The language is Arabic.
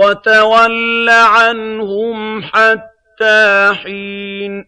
وَتَوَلَّ عَنْهُمْ حَتَّىٰ حِينٍ